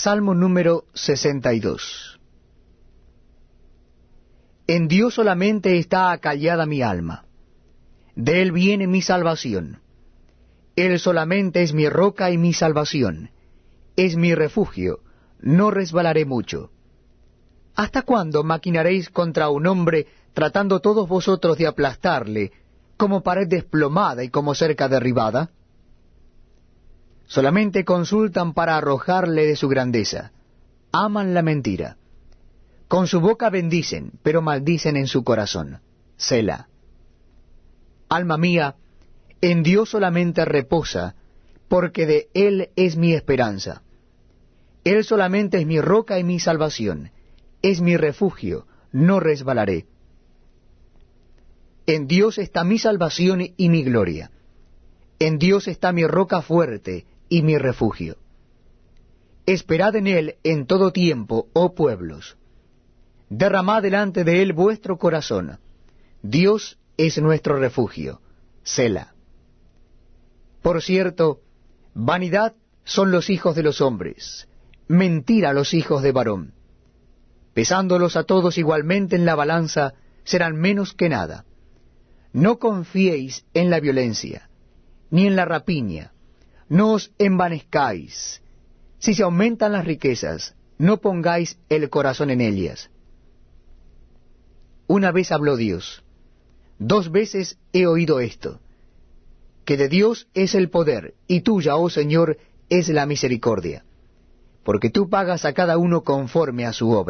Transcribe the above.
Salmo número 62 En Dios solamente está acallada mi alma. De Él viene mi salvación. Él solamente es mi roca y mi salvación. Es mi refugio. No resbalaré mucho. ¿Hasta cuándo maquinaréis contra un hombre tratando todos vosotros de aplastarle, como pared desplomada y como cerca derribada? Solamente consultan para arrojarle de su grandeza. Aman la mentira. Con su boca bendicen, pero maldicen en su corazón. Sela. Alma mía, en Dios solamente reposa, porque de Él es mi esperanza. Él solamente es mi roca y mi salvación, es mi refugio, no resbalaré. En Dios está mi salvación y mi gloria. En Dios está mi roca fuerte y mi refugio. Esperad en Él en todo tiempo, oh pueblos. Derramad delante de Él vuestro corazón. Dios es nuestro refugio. Sela. Por cierto, vanidad son los hijos de los hombres, mentira los hijos de varón. Pesándolos a todos igualmente en la balanza, serán menos que nada. No confiéis en la violencia, ni en la rapiña, no os envanezcáis. Si se aumentan las riquezas, no pongáis el corazón en ellas. Una vez habló Dios, dos veces he oído esto, que de Dios es el poder, y tuya, oh Señor, es la misericordia, porque tú pagas a cada uno conforme a su obra.